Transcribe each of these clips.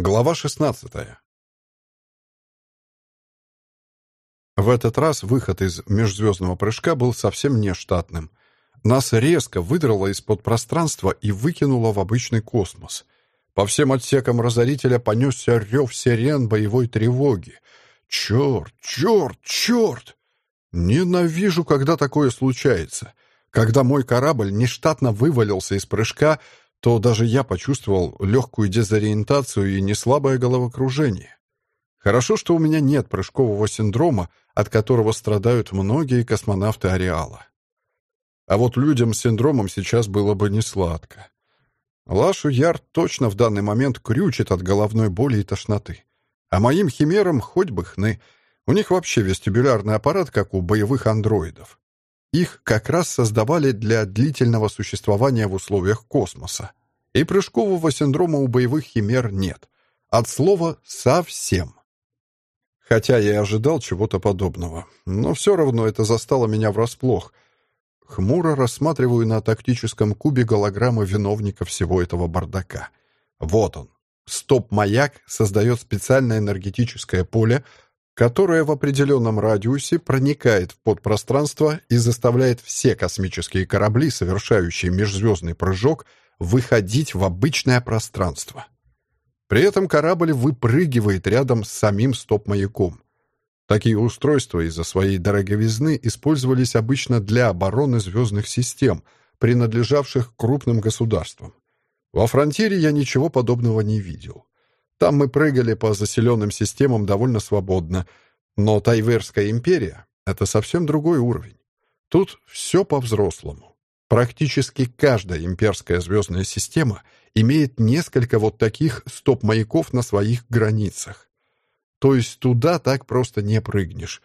Глава 16. В этот раз выход из межзвездного прыжка был совсем нештатным. Нас резко выдрало из-под пространства и выкинуло в обычный космос. По всем отсекам разорителя понесся рев сирен боевой тревоги. Черт, черт, черт! Ненавижу, когда такое случается. Когда мой корабль нештатно вывалился из прыжка, то даже я почувствовал легкую дезориентацию и неслабое головокружение. Хорошо, что у меня нет прыжкового синдрома, от которого страдают многие космонавты Ареала. А вот людям с синдромом сейчас было бы не сладко. Лашу Яр точно в данный момент крючит от головной боли и тошноты. А моим химерам хоть бы хны. У них вообще вестибулярный аппарат, как у боевых андроидов. Их как раз создавали для длительного существования в условиях космоса. И прыжкового синдрома у боевых химер нет. От слова «совсем». Хотя я и ожидал чего-то подобного. Но все равно это застало меня врасплох. Хмуро рассматриваю на тактическом кубе голограммы виновника всего этого бардака. Вот он. Стоп-маяк создает специальное энергетическое поле, которая в определенном радиусе проникает в подпространство и заставляет все космические корабли, совершающие межзвездный прыжок, выходить в обычное пространство. При этом корабль выпрыгивает рядом с самим стоп-маяком. Такие устройства из-за своей дороговизны использовались обычно для обороны звездных систем, принадлежавших крупным государствам. Во «Фронтире» я ничего подобного не видел. Там мы прыгали по заселенным системам довольно свободно. Но Тайверская империя — это совсем другой уровень. Тут все по-взрослому. Практически каждая имперская звездная система имеет несколько вот таких стоп-маяков на своих границах. То есть туда так просто не прыгнешь.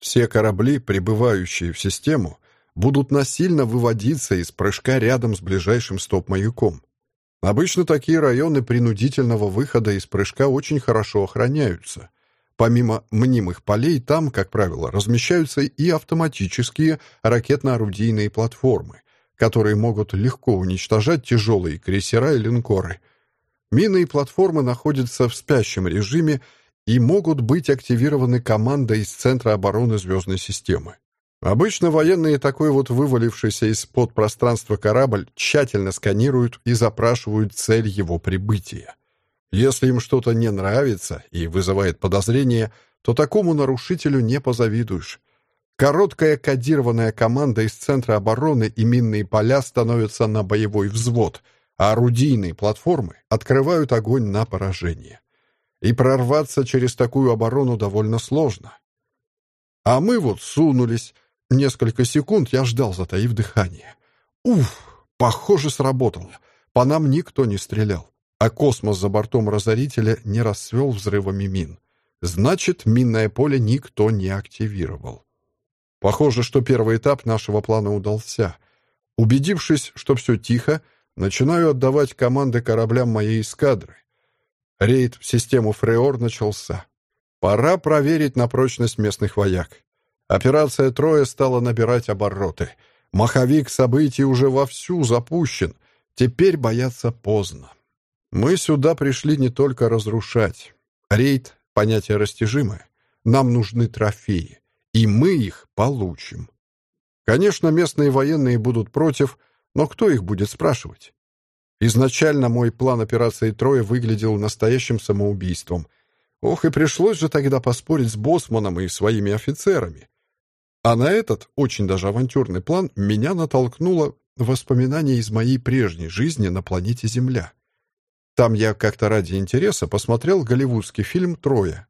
Все корабли, прибывающие в систему, будут насильно выводиться из прыжка рядом с ближайшим стоп-маяком. Обычно такие районы принудительного выхода из прыжка очень хорошо охраняются. Помимо мнимых полей, там, как правило, размещаются и автоматические ракетно-орудийные платформы, которые могут легко уничтожать тяжелые крейсера и линкоры. Мины и платформы находятся в спящем режиме и могут быть активированы командой из Центра обороны звездной системы. Обычно военные такой вот вывалившийся из-под пространства корабль тщательно сканируют и запрашивают цель его прибытия. Если им что-то не нравится и вызывает подозрение, то такому нарушителю не позавидуешь. Короткая кодированная команда из Центра обороны и минные поля становятся на боевой взвод, а орудийные платформы открывают огонь на поражение. И прорваться через такую оборону довольно сложно. А мы вот сунулись, Несколько секунд я ждал, затаив дыхание. Уф, похоже, сработало. По нам никто не стрелял, а космос за бортом разорителя не расцвел взрывами мин. Значит, минное поле никто не активировал. Похоже, что первый этап нашего плана удался. Убедившись, что все тихо, начинаю отдавать команды кораблям моей эскадры. Рейд в систему Фреор начался. Пора проверить на прочность местных вояк. Операция «Трое» стала набирать обороты. Маховик событий уже вовсю запущен. Теперь бояться поздно. Мы сюда пришли не только разрушать. Рейд — понятие растяжимое. Нам нужны трофеи, и мы их получим. Конечно, местные военные будут против, но кто их будет спрашивать? Изначально мой план операции «Трое» выглядел настоящим самоубийством. Ох, и пришлось же тогда поспорить с Босманом и своими офицерами. А на этот, очень даже авантюрный план, меня натолкнуло воспоминание из моей прежней жизни на планете Земля. Там я как-то ради интереса посмотрел голливудский фильм «Трое».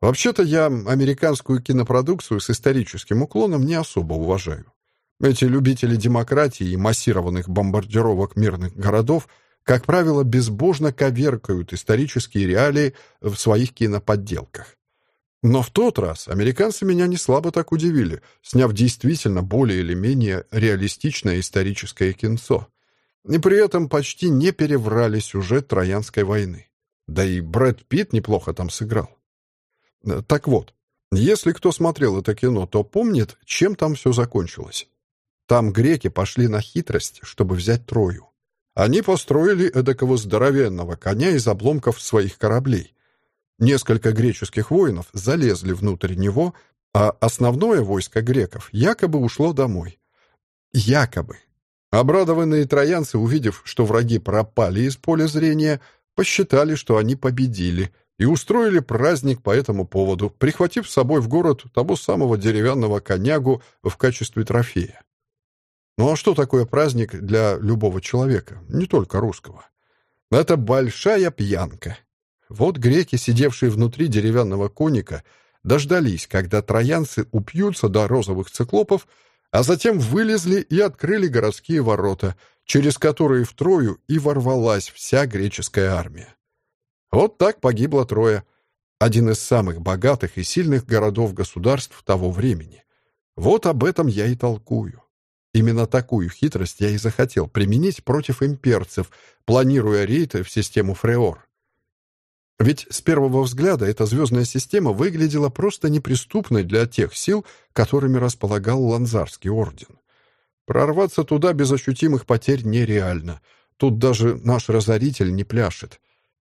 Вообще-то я американскую кинопродукцию с историческим уклоном не особо уважаю. Эти любители демократии и массированных бомбардировок мирных городов, как правило, безбожно коверкают исторические реалии в своих киноподделках. Но в тот раз американцы меня не слабо так удивили, сняв действительно более или менее реалистичное историческое кинцо. И при этом почти не переврали сюжет Троянской войны. Да и Брэд Питт неплохо там сыграл. Так вот, если кто смотрел это кино, то помнит, чем там все закончилось. Там греки пошли на хитрость, чтобы взять Трою. они построили эдакого здоровенного коня из обломков своих кораблей. Несколько греческих воинов залезли внутрь него, а основное войско греков якобы ушло домой. Якобы. Обрадованные троянцы, увидев, что враги пропали из поля зрения, посчитали, что они победили, и устроили праздник по этому поводу, прихватив с собой в город того самого деревянного конягу в качестве трофея. Ну а что такое праздник для любого человека, не только русского? Это большая пьянка. Вот греки, сидевшие внутри деревянного коника, дождались, когда троянцы упьются до розовых циклопов, а затем вылезли и открыли городские ворота, через которые в Трою и ворвалась вся греческая армия. Вот так погибло Троя, один из самых богатых и сильных городов-государств того времени. Вот об этом я и толкую. Именно такую хитрость я и захотел применить против имперцев, планируя рейд в систему Фреор. Ведь с первого взгляда эта звездная система выглядела просто неприступной для тех сил, которыми располагал Ланзарский орден. Прорваться туда без ощутимых потерь нереально. Тут даже наш разоритель не пляшет.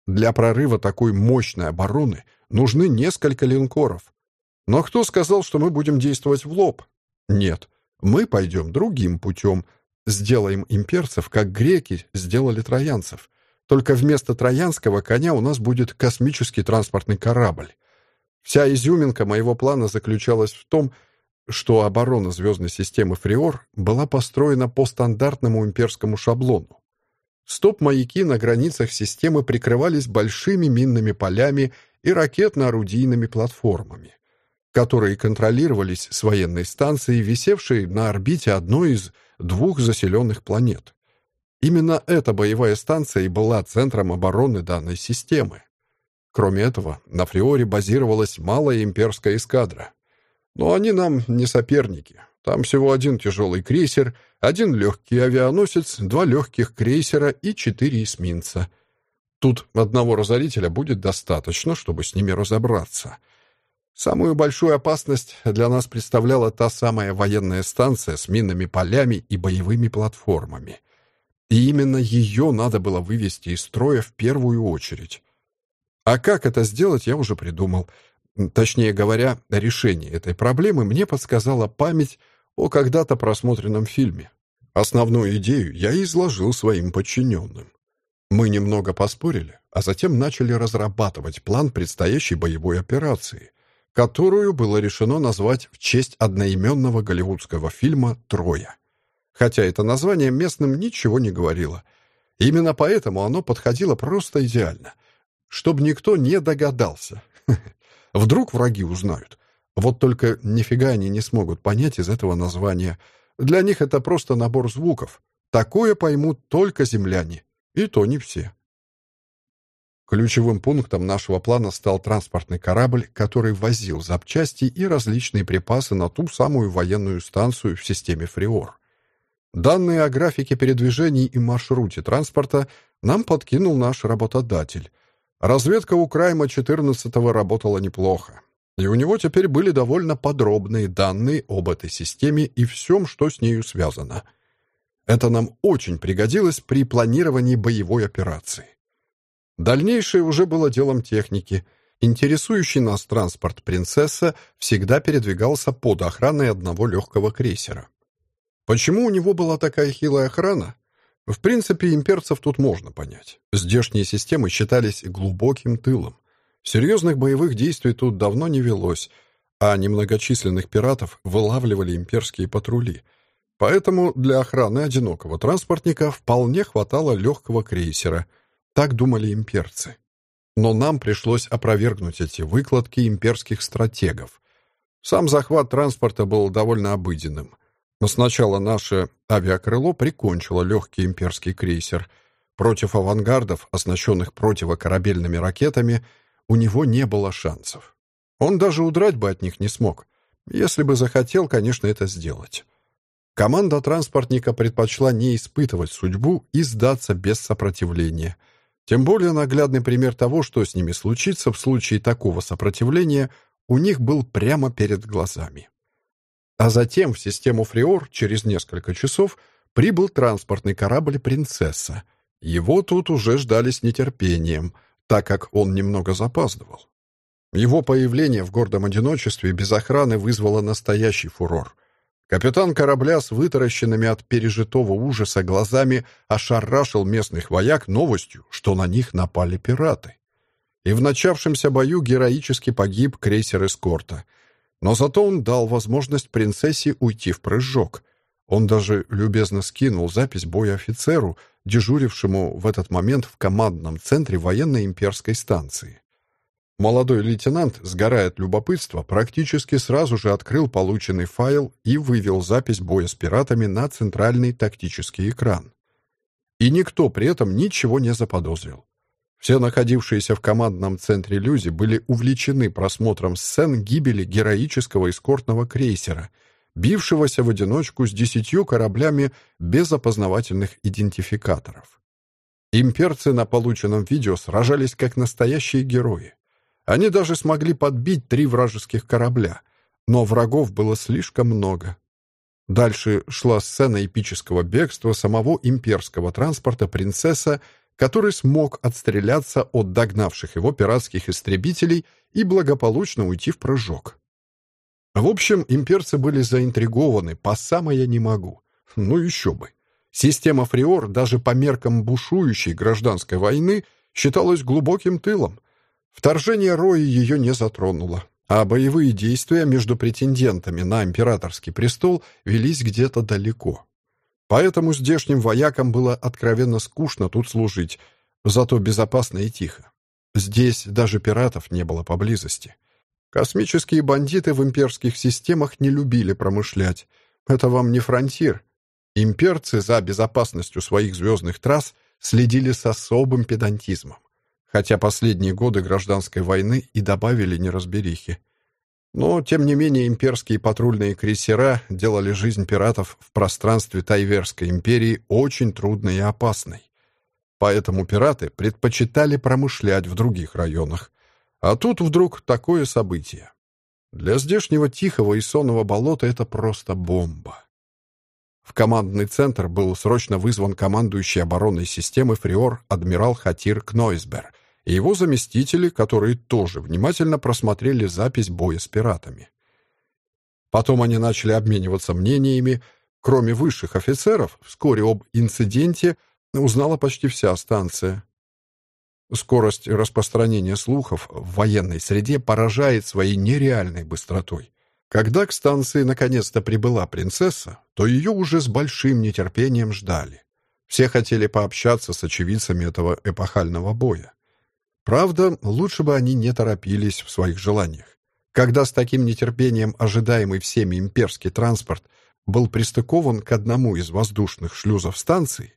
Для прорыва такой мощной обороны нужны несколько линкоров. Но кто сказал, что мы будем действовать в лоб? Нет, мы пойдем другим путем. Сделаем имперцев, как греки сделали троянцев. Только вместо троянского коня у нас будет космический транспортный корабль. Вся изюминка моего плана заключалась в том, что оборона звездной системы Фриор была построена по стандартному имперскому шаблону. Стоп-маяки на границах системы прикрывались большими минными полями и ракетно-орудийными платформами, которые контролировались с военной станцией, висевшей на орбите одной из двух заселенных планет. Именно эта боевая станция и была центром обороны данной системы. Кроме этого, на Фриоре базировалась малая имперская эскадра. Но они нам не соперники. Там всего один тяжелый крейсер, один легкий авианосец, два легких крейсера и четыре эсминца. Тут одного разорителя будет достаточно, чтобы с ними разобраться. Самую большую опасность для нас представляла та самая военная станция с минными полями и боевыми платформами. И именно ее надо было вывести из строя в первую очередь. А как это сделать, я уже придумал. Точнее говоря, решение этой проблемы мне подсказала память о когда-то просмотренном фильме. Основную идею я изложил своим подчиненным. Мы немного поспорили, а затем начали разрабатывать план предстоящей боевой операции, которую было решено назвать в честь одноименного голливудского фильма «Троя» хотя это название местным ничего не говорило. Именно поэтому оно подходило просто идеально. Чтобы никто не догадался. Вдруг враги узнают. Вот только нифига они не смогут понять из этого названия. Для них это просто набор звуков. Такое поймут только земляне. И то не все. Ключевым пунктом нашего плана стал транспортный корабль, который возил запчасти и различные припасы на ту самую военную станцию в системе Фриор. Данные о графике передвижений и маршруте транспорта нам подкинул наш работодатель. Разведка у Крайма 14-го работала неплохо. И у него теперь были довольно подробные данные об этой системе и всем, что с нею связано. Это нам очень пригодилось при планировании боевой операции. Дальнейшее уже было делом техники. Интересующий нас транспорт «Принцесса» всегда передвигался под охраной одного легкого крейсера. Почему у него была такая хилая охрана? В принципе, имперцев тут можно понять. Здешние системы считались глубоким тылом. Серьезных боевых действий тут давно не велось, а немногочисленных пиратов вылавливали имперские патрули. Поэтому для охраны одинокого транспортника вполне хватало легкого крейсера. Так думали имперцы. Но нам пришлось опровергнуть эти выкладки имперских стратегов. Сам захват транспорта был довольно обыденным. Но сначала наше авиакрыло прикончило легкий имперский крейсер. Против авангардов, оснащенных противокорабельными ракетами, у него не было шансов. Он даже удрать бы от них не смог. Если бы захотел, конечно, это сделать. Команда транспортника предпочла не испытывать судьбу и сдаться без сопротивления. Тем более наглядный пример того, что с ними случится в случае такого сопротивления, у них был прямо перед глазами. А затем в систему Фриор через несколько часов прибыл транспортный корабль «Принцесса», Его тут уже ждали с нетерпением, так как он немного запаздывал. Его появление в гордом одиночестве без охраны вызвало настоящий фурор. Капитан корабля с вытаращенными от пережитого ужаса глазами ошарашил местных вояк новостью, что на них напали пираты. И в начавшемся бою героически погиб крейсер эскорта. Но зато он дал возможность принцессе уйти в прыжок. Он даже любезно скинул запись боя офицеру, дежурившему в этот момент в командном центре военной имперской станции. Молодой лейтенант, сгорая от любопытства, практически сразу же открыл полученный файл и вывел запись боя с пиратами на центральный тактический экран. И никто при этом ничего не заподозрил. Все находившиеся в командном центре люди были увлечены просмотром сцен гибели героического эскортного крейсера, бившегося в одиночку с десятью кораблями без опознавательных идентификаторов. Имперцы на полученном видео сражались как настоящие герои. Они даже смогли подбить три вражеских корабля, но врагов было слишком много. Дальше шла сцена эпического бегства самого имперского транспорта «Принцесса», который смог отстреляться от догнавших его пиратских истребителей и благополучно уйти в прыжок. В общем, имперцы были заинтригованы по самое не могу. Ну еще бы. Система Фриор даже по меркам бушующей гражданской войны считалась глубоким тылом, Вторжение Рои ее не затронуло, а боевые действия между претендентами на императорский престол велись где-то далеко. Поэтому здешним воякам было откровенно скучно тут служить, зато безопасно и тихо. Здесь даже пиратов не было поблизости. Космические бандиты в имперских системах не любили промышлять. Это вам не фронтир. Имперцы за безопасностью своих звездных трасс следили с особым педантизмом хотя последние годы гражданской войны и добавили неразберихи. Но, тем не менее, имперские патрульные крейсера делали жизнь пиратов в пространстве Тайверской империи очень трудной и опасной. Поэтому пираты предпочитали промышлять в других районах. А тут вдруг такое событие. Для здешнего тихого и сонного болота это просто бомба. В командный центр был срочно вызван командующий оборонной системы Фриор адмирал Хатир Кнойсбер и его заместители, которые тоже внимательно просмотрели запись боя с пиратами. Потом они начали обмениваться мнениями. Кроме высших офицеров, вскоре об инциденте узнала почти вся станция. Скорость распространения слухов в военной среде поражает своей нереальной быстротой. Когда к станции наконец-то прибыла принцесса, то ее уже с большим нетерпением ждали. Все хотели пообщаться с очевидцами этого эпохального боя. Правда, лучше бы они не торопились в своих желаниях. Когда с таким нетерпением ожидаемый всеми имперский транспорт был пристыкован к одному из воздушных шлюзов станции,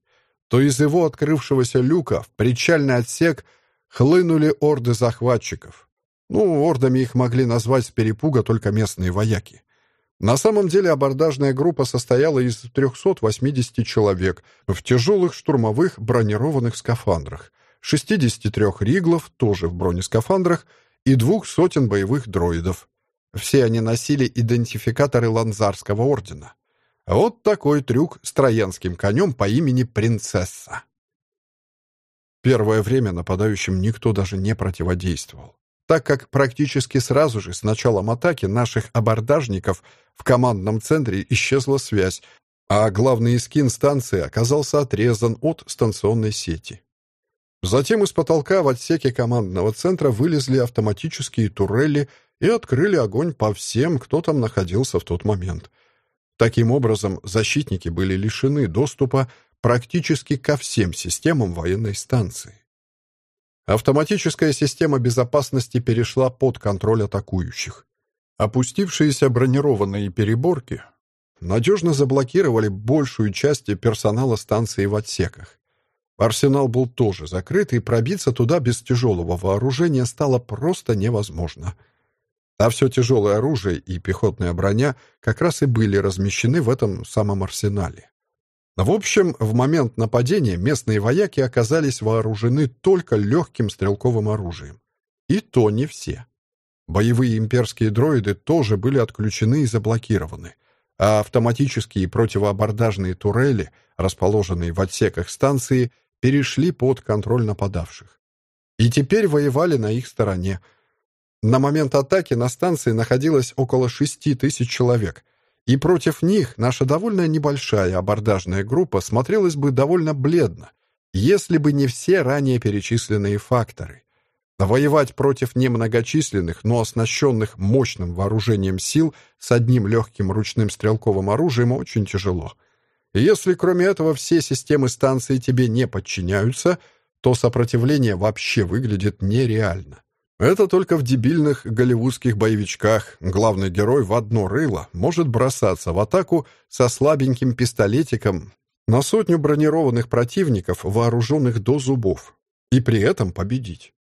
то из его открывшегося люка в причальный отсек хлынули орды захватчиков. Ну, ордами их могли назвать с перепуга только местные вояки. На самом деле абордажная группа состояла из 380 человек в тяжелых штурмовых бронированных скафандрах, 63 риглов, тоже в бронескафандрах, и двух сотен боевых дроидов. Все они носили идентификаторы Ланзарского ордена. Вот такой трюк с троянским конем по имени Принцесса. Первое время нападающим никто даже не противодействовал так как практически сразу же с началом атаки наших абордажников в командном центре исчезла связь, а главный скин станции оказался отрезан от станционной сети. Затем из потолка в отсеке командного центра вылезли автоматические турели и открыли огонь по всем, кто там находился в тот момент. Таким образом, защитники были лишены доступа практически ко всем системам военной станции. Автоматическая система безопасности перешла под контроль атакующих. Опустившиеся бронированные переборки надежно заблокировали большую часть персонала станции в отсеках. Арсенал был тоже закрыт, и пробиться туда без тяжелого вооружения стало просто невозможно. А все тяжелое оружие и пехотная броня как раз и были размещены в этом самом арсенале. В общем, в момент нападения местные вояки оказались вооружены только легким стрелковым оружием. И то не все. Боевые имперские дроиды тоже были отключены и заблокированы, а автоматические противоабордажные турели, расположенные в отсеках станции, перешли под контроль нападавших. И теперь воевали на их стороне. На момент атаки на станции находилось около шести тысяч человек, и против них наша довольно небольшая абордажная группа смотрелась бы довольно бледно, если бы не все ранее перечисленные факторы. Воевать против немногочисленных, но оснащенных мощным вооружением сил с одним легким ручным стрелковым оружием очень тяжело. Если кроме этого все системы станции тебе не подчиняются, то сопротивление вообще выглядит нереально. Это только в дебильных голливудских боевичках главный герой в одно рыло может бросаться в атаку со слабеньким пистолетиком на сотню бронированных противников, вооруженных до зубов, и при этом победить.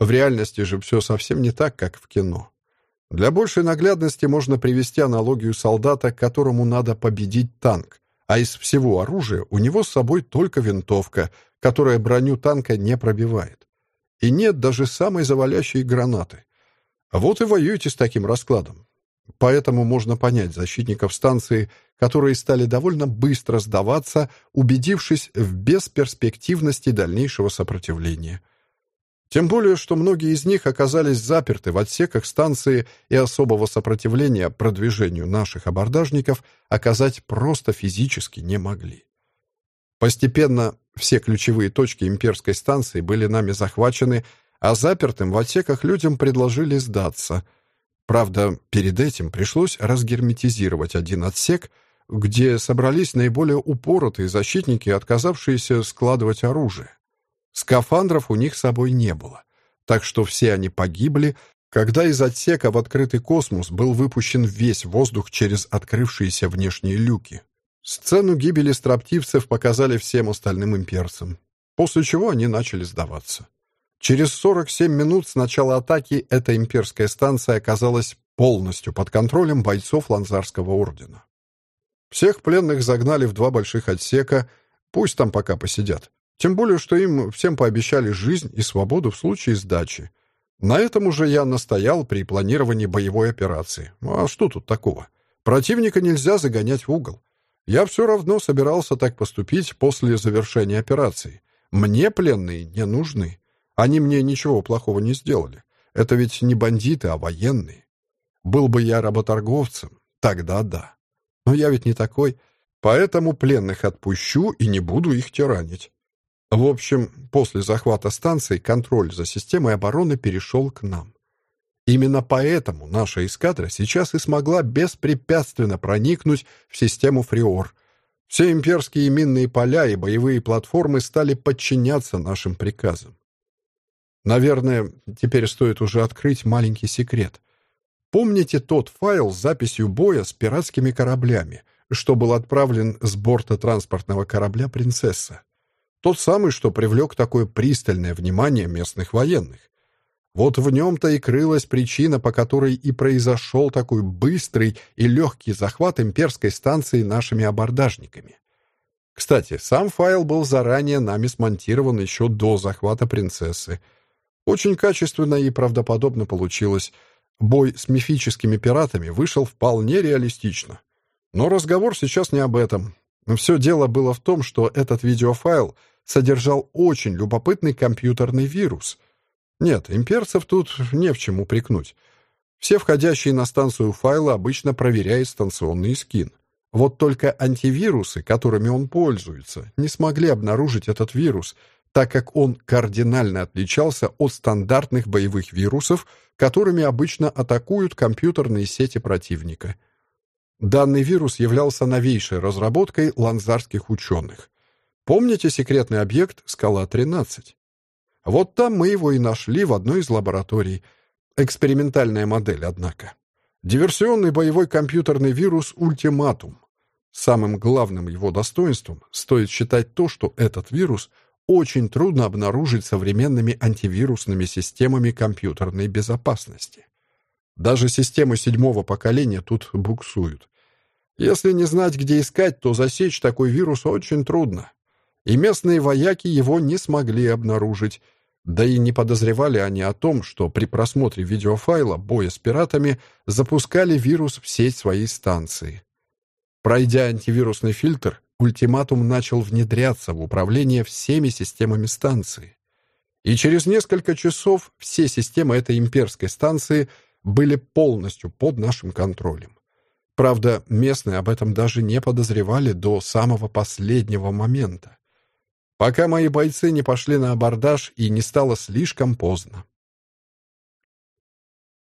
В реальности же все совсем не так, как в кино. Для большей наглядности можно привести аналогию солдата, которому надо победить танк, а из всего оружия у него с собой только винтовка, которая броню танка не пробивает. И нет даже самой завалящей гранаты. Вот и воюете с таким раскладом. Поэтому можно понять защитников станции, которые стали довольно быстро сдаваться, убедившись в бесперспективности дальнейшего сопротивления – тем более, что многие из них оказались заперты в отсеках станции и особого сопротивления продвижению наших абордажников оказать просто физически не могли. Постепенно все ключевые точки имперской станции были нами захвачены, а запертым в отсеках людям предложили сдаться. Правда, перед этим пришлось разгерметизировать один отсек, где собрались наиболее упоротые защитники, отказавшиеся складывать оружие. Скафандров у них с собой не было, так что все они погибли, когда из отсека в открытый космос был выпущен весь воздух через открывшиеся внешние люки. Сцену гибели строптивцев показали всем остальным имперцам, после чего они начали сдаваться. Через 47 минут с начала атаки эта имперская станция оказалась полностью под контролем бойцов Ланзарского ордена. Всех пленных загнали в два больших отсека, пусть там пока посидят. Тем более, что им всем пообещали жизнь и свободу в случае сдачи. На этом уже я настоял при планировании боевой операции. А что тут такого? Противника нельзя загонять в угол. Я все равно собирался так поступить после завершения операции. Мне пленные не нужны. Они мне ничего плохого не сделали. Это ведь не бандиты, а военные. Был бы я работорговцем, тогда да. Но я ведь не такой, поэтому пленных отпущу и не буду их тиранить. В общем, после захвата станции контроль за системой обороны перешел к нам. Именно поэтому наша эскадра сейчас и смогла беспрепятственно проникнуть в систему Фриор. Все имперские минные поля и боевые платформы стали подчиняться нашим приказам. Наверное, теперь стоит уже открыть маленький секрет. Помните тот файл с записью боя с пиратскими кораблями, что был отправлен с борта транспортного корабля «Принцесса»? Тот самый, что привлек такое пристальное внимание местных военных. Вот в нем-то и крылась причина, по которой и произошел такой быстрый и легкий захват имперской станции нашими абордажниками. Кстати, сам файл был заранее нами смонтирован еще до захвата принцессы. Очень качественно и правдоподобно получилось. Бой с мифическими пиратами вышел вполне реалистично. Но разговор сейчас не об этом. Все дело было в том, что этот видеофайл — содержал очень любопытный компьютерный вирус. Нет, имперцев тут не в чем упрекнуть. Все входящие на станцию файлы обычно проверяет станционный скин. Вот только антивирусы, которыми он пользуется, не смогли обнаружить этот вирус, так как он кардинально отличался от стандартных боевых вирусов, которыми обычно атакуют компьютерные сети противника. Данный вирус являлся новейшей разработкой ланзарских ученых. Помните секретный объект «Скала-13»? Вот там мы его и нашли в одной из лабораторий. Экспериментальная модель, однако. Диверсионный боевой компьютерный вирус «Ультиматум». Самым главным его достоинством стоит считать то, что этот вирус очень трудно обнаружить современными антивирусными системами компьютерной безопасности. Даже системы седьмого поколения тут буксуют. Если не знать, где искать, то засечь такой вирус очень трудно и местные вояки его не смогли обнаружить, да и не подозревали они о том, что при просмотре видеофайла боя с пиратами запускали вирус в сеть своей станции. Пройдя антивирусный фильтр, ультиматум начал внедряться в управление всеми системами станции. И через несколько часов все системы этой имперской станции были полностью под нашим контролем. Правда, местные об этом даже не подозревали до самого последнего момента. Пока мои бойцы не пошли на абордаж и не стало слишком поздно.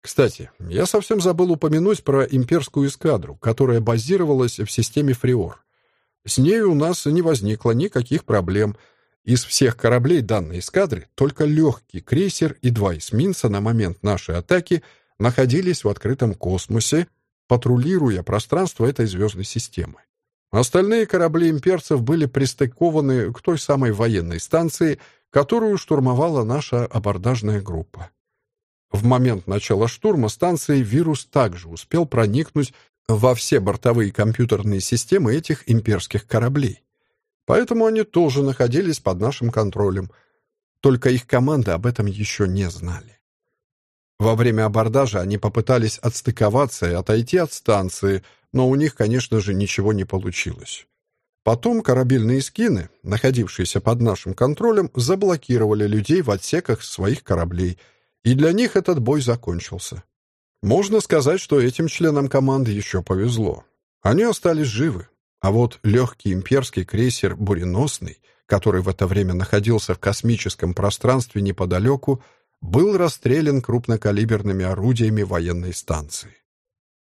Кстати, я совсем забыл упомянуть про имперскую эскадру, которая базировалась в системе Фриор. С ней у нас не возникло никаких проблем. Из всех кораблей данной эскадры только легкий крейсер и два эсминца на момент нашей атаки находились в открытом космосе, патрулируя пространство этой звездной системы. Остальные корабли имперцев были пристыкованы к той самой военной станции, которую штурмовала наша абордажная группа. В момент начала штурма станции вирус также успел проникнуть во все бортовые компьютерные системы этих имперских кораблей. Поэтому они тоже находились под нашим контролем. Только их команды об этом еще не знали. Во время абордажа они попытались отстыковаться и отойти от станции, но у них, конечно же, ничего не получилось. Потом корабельные скины, находившиеся под нашим контролем, заблокировали людей в отсеках своих кораблей, и для них этот бой закончился. Можно сказать, что этим членам команды еще повезло. Они остались живы. А вот легкий имперский крейсер «Буреносный», который в это время находился в космическом пространстве неподалеку, был расстрелян крупнокалиберными орудиями военной станции.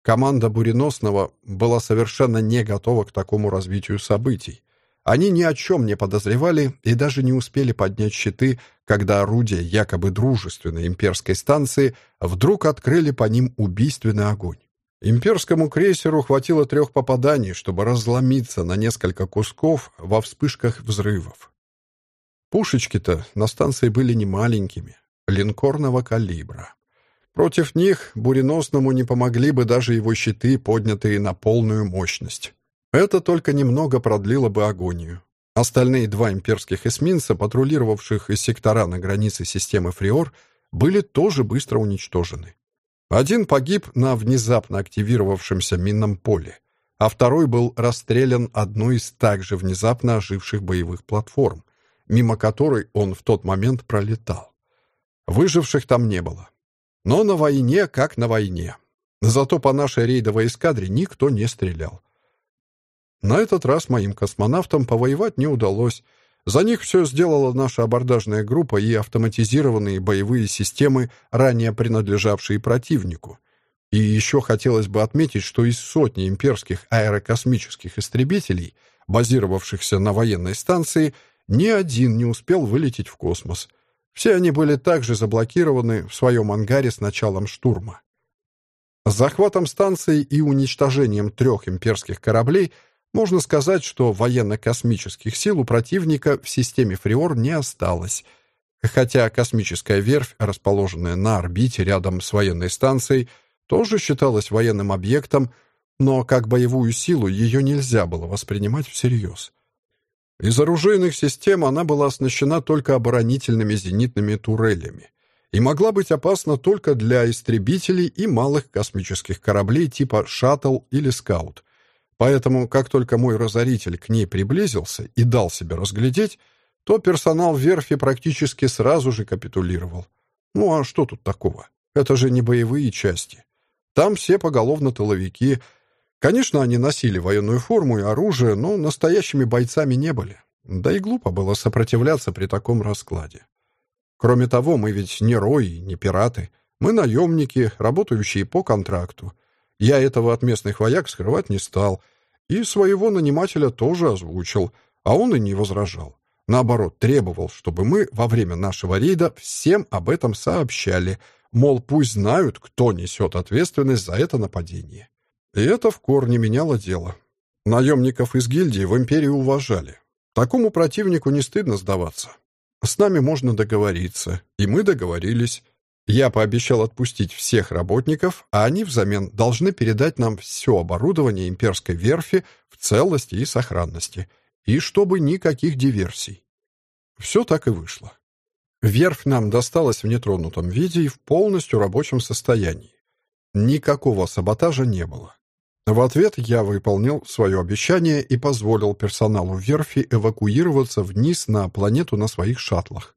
Команда Буреносного была совершенно не готова к такому развитию событий. Они ни о чем не подозревали и даже не успели поднять щиты, когда орудия якобы дружественной имперской станции вдруг открыли по ним убийственный огонь. Имперскому крейсеру хватило трех попаданий, чтобы разломиться на несколько кусков во вспышках взрывов. Пушечки-то на станции были не маленькими, линкорного калибра. Против них буреносному не помогли бы даже его щиты, поднятые на полную мощность. Это только немного продлило бы агонию. Остальные два имперских эсминца, патрулировавших из сектора на границе системы Фриор, были тоже быстро уничтожены. Один погиб на внезапно активировавшемся минном поле, а второй был расстрелян одной из также внезапно оживших боевых платформ, мимо которой он в тот момент пролетал. Выживших там не было. Но на войне как на войне. Зато по нашей рейдовой эскадре никто не стрелял. На этот раз моим космонавтам повоевать не удалось. За них все сделала наша абордажная группа и автоматизированные боевые системы, ранее принадлежавшие противнику. И еще хотелось бы отметить, что из сотни имперских аэрокосмических истребителей, базировавшихся на военной станции, ни один не успел вылететь в космос — все они были также заблокированы в своем ангаре с началом штурма. С захватом станции и уничтожением трех имперских кораблей можно сказать, что военно-космических сил у противника в системе Фриор не осталось, хотя космическая верфь, расположенная на орбите рядом с военной станцией, тоже считалась военным объектом, но как боевую силу ее нельзя было воспринимать всерьез. Из оружейных систем она была оснащена только оборонительными зенитными турелями и могла быть опасна только для истребителей и малых космических кораблей типа «Шаттл» или «Скаут». Поэтому, как только мой разоритель к ней приблизился и дал себя разглядеть, то персонал верфи практически сразу же капитулировал. Ну а что тут такого? Это же не боевые части. Там все поголовно тыловики — Конечно, они носили военную форму и оружие, но настоящими бойцами не были. Да и глупо было сопротивляться при таком раскладе. Кроме того, мы ведь не рои, не пираты. Мы наемники, работающие по контракту. Я этого от местных вояк скрывать не стал. И своего нанимателя тоже озвучил, а он и не возражал. Наоборот, требовал, чтобы мы во время нашего рейда всем об этом сообщали, мол, пусть знают, кто несет ответственность за это нападение. И это в корне меняло дело. Наемников из гильдии в империи уважали. Такому противнику не стыдно сдаваться. С нами можно договориться, и мы договорились. Я пообещал отпустить всех работников, а они взамен должны передать нам все оборудование имперской верфи в целости и сохранности, и чтобы никаких диверсий. Все так и вышло. Верфь нам досталась в нетронутом виде и в полностью рабочем состоянии. Никакого саботажа не было. В ответ я выполнил свое обещание и позволил персоналу верфи эвакуироваться вниз на планету на своих шаттлах.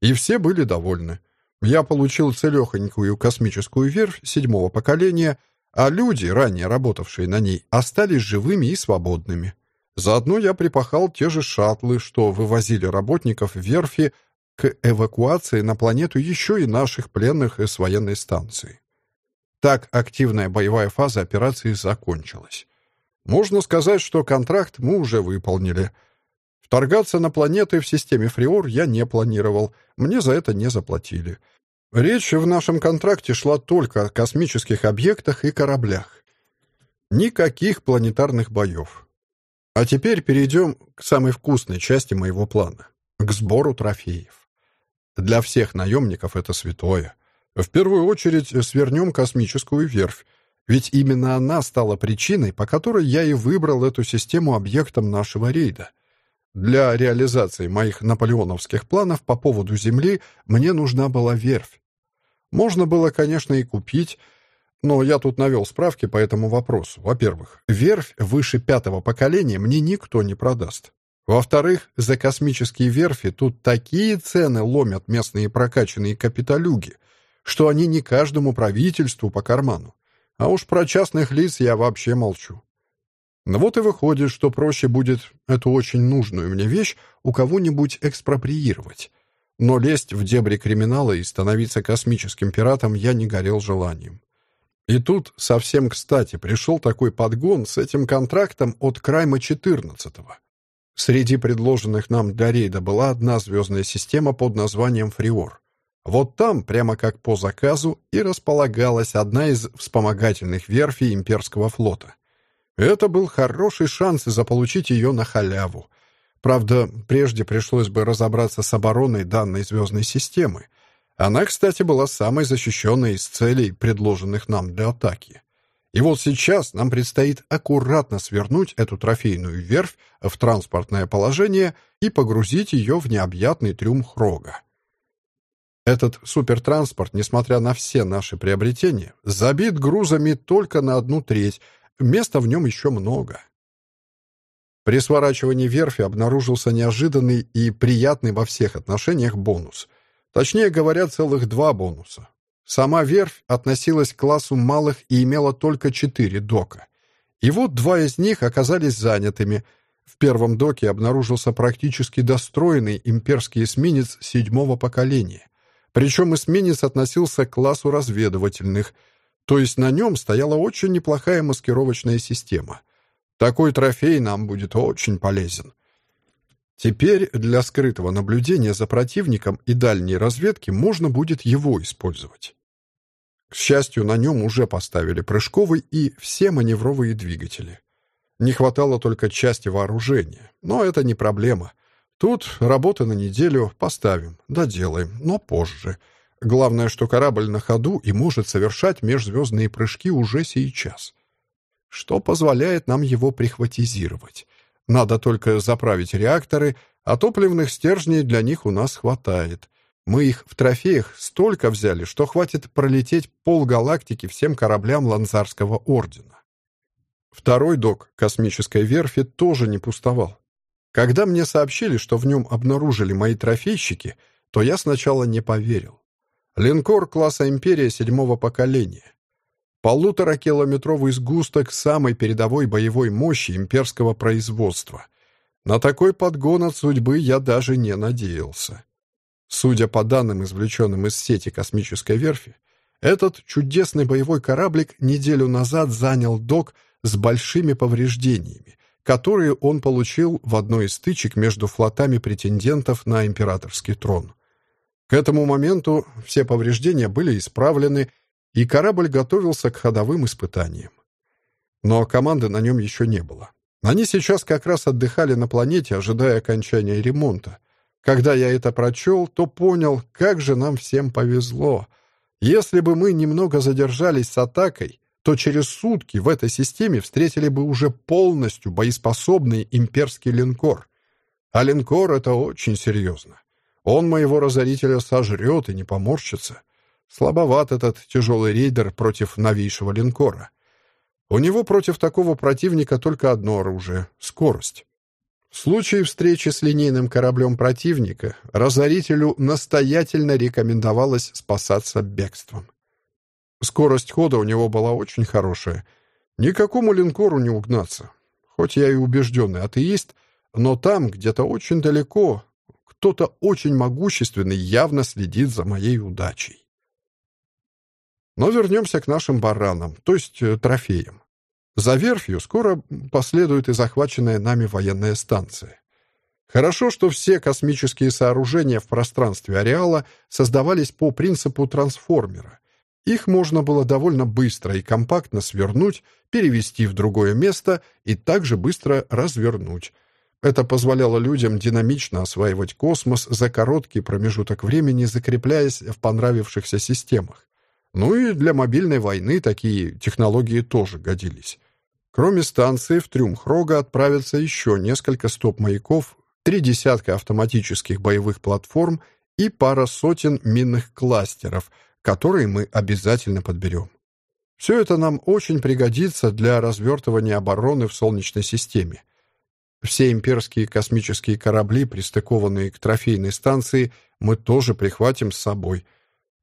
И все были довольны. Я получил целехонькую космическую верфь седьмого поколения, а люди, ранее работавшие на ней, остались живыми и свободными. Заодно я припахал те же шаттлы, что вывозили работников верфи к эвакуации на планету еще и наших пленных с военной станции. Так активная боевая фаза операции закончилась. Можно сказать, что контракт мы уже выполнили. Вторгаться на планеты в системе Фриор я не планировал, мне за это не заплатили. Речь в нашем контракте шла только о космических объектах и кораблях. Никаких планетарных боев. А теперь перейдем к самой вкусной части моего плана — к сбору трофеев. Для всех наемников это святое — в первую очередь свернем космическую верфь, ведь именно она стала причиной, по которой я и выбрал эту систему объектом нашего рейда. Для реализации моих наполеоновских планов по поводу Земли мне нужна была верфь. Можно было, конечно, и купить, но я тут навел справки по этому вопросу. Во-первых, верфь выше пятого поколения мне никто не продаст. Во-вторых, за космические верфи тут такие цены ломят местные прокачанные капиталюги, что они не каждому правительству по карману. А уж про частных лиц я вообще молчу. Но вот и выходит, что проще будет эту очень нужную мне вещь у кого-нибудь экспроприировать. Но лезть в дебри криминала и становиться космическим пиратом я не горел желанием. И тут совсем кстати пришел такой подгон с этим контрактом от Крайма 14-го. Среди предложенных нам для рейда была одна звездная система под названием «Фриор». Вот там, прямо как по заказу, и располагалась одна из вспомогательных верфей имперского флота. Это был хороший шанс заполучить ее на халяву. Правда, прежде пришлось бы разобраться с обороной данной звездной системы. Она, кстати, была самой защищенной из целей, предложенных нам для атаки. И вот сейчас нам предстоит аккуратно свернуть эту трофейную верфь в транспортное положение и погрузить ее в необъятный трюм Хрога. Этот супертранспорт, несмотря на все наши приобретения, забит грузами только на одну треть, места в нем еще много. При сворачивании верфи обнаружился неожиданный и приятный во всех отношениях бонус. Точнее говоря, целых два бонуса. Сама верфь относилась к классу малых и имела только четыре дока. И вот два из них оказались занятыми. В первом доке обнаружился практически достроенный имперский эсминец седьмого поколения. Причем эсминец относился к классу разведывательных, то есть на нем стояла очень неплохая маскировочная система. Такой трофей нам будет очень полезен. Теперь для скрытого наблюдения за противником и дальней разведки можно будет его использовать. К счастью, на нем уже поставили прыжковый и все маневровые двигатели. Не хватало только части вооружения, но это не проблема — Тут работы на неделю поставим, доделаем, но позже. Главное, что корабль на ходу и может совершать межзвездные прыжки уже сейчас. Что позволяет нам его прихватизировать. Надо только заправить реакторы, а топливных стержней для них у нас хватает. Мы их в трофеях столько взяли, что хватит пролететь полгалактики всем кораблям Ланзарского ордена. Второй док космической верфи тоже не пустовал. Когда мне сообщили, что в нем обнаружили мои трофейщики, то я сначала не поверил. Линкор класса «Империя» седьмого поколения. Полуторакилометровый сгусток самой передовой боевой мощи имперского производства. На такой подгон от судьбы я даже не надеялся. Судя по данным, извлеченным из сети космической верфи, этот чудесный боевой кораблик неделю назад занял док с большими повреждениями, которые он получил в одной из стычек между флотами претендентов на императорский трон. К этому моменту все повреждения были исправлены, и корабль готовился к ходовым испытаниям. Но команды на нем еще не было. Они сейчас как раз отдыхали на планете, ожидая окончания ремонта. Когда я это прочел, то понял, как же нам всем повезло. Если бы мы немного задержались с атакой, то через сутки в этой системе встретили бы уже полностью боеспособный имперский линкор. А линкор — это очень серьезно. Он моего разорителя сожрет и не поморщится. Слабоват этот тяжелый рейдер против новейшего линкора. У него против такого противника только одно оружие — скорость. В случае встречи с линейным кораблем противника разорителю настоятельно рекомендовалось спасаться бегством. Скорость хода у него была очень хорошая. Никакому линкору не угнаться. Хоть я и убежденный атеист, но там, где-то очень далеко, кто-то очень могущественный явно следит за моей удачей. Но вернемся к нашим баранам, то есть э, трофеям. За верфью скоро последует и захваченная нами военная станция. Хорошо, что все космические сооружения в пространстве ареала создавались по принципу трансформера. Их можно было довольно быстро и компактно свернуть, перевести в другое место и также быстро развернуть. Это позволяло людям динамично осваивать космос за короткий промежуток времени, закрепляясь в понравившихся системах. Ну и для мобильной войны такие технологии тоже годились. Кроме станции, в трюм Хрога отправятся еще несколько стоп-маяков, три десятка автоматических боевых платформ и пара сотен минных кластеров, которые мы обязательно подберем. Все это нам очень пригодится для развертывания обороны в Солнечной системе. Все имперские космические корабли, пристыкованные к трофейной станции, мы тоже прихватим с собой.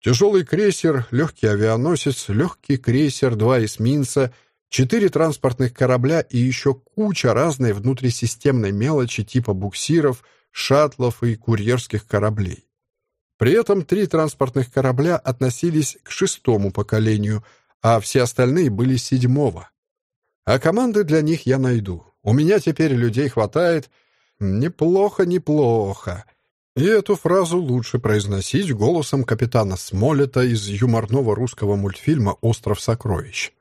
Тяжелый крейсер, легкий авианосец, легкий крейсер, два эсминца — четыре транспортных корабля и еще куча разной внутрисистемной мелочи типа буксиров, шаттлов и курьерских кораблей. При этом три транспортных корабля относились к шестому поколению, а все остальные были седьмого. А команды для них я найду. У меня теперь людей хватает. Неплохо, неплохо. И эту фразу лучше произносить голосом капитана Смолета из юморного русского мультфильма «Остров сокровищ».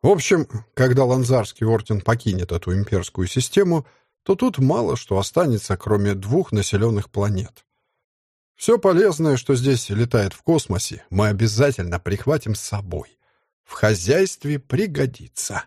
В общем, когда Ланзарский орден покинет эту имперскую систему, то тут мало что останется, кроме двух населенных планет. Все полезное, что здесь летает в космосе, мы обязательно прихватим с собой. В хозяйстве пригодится.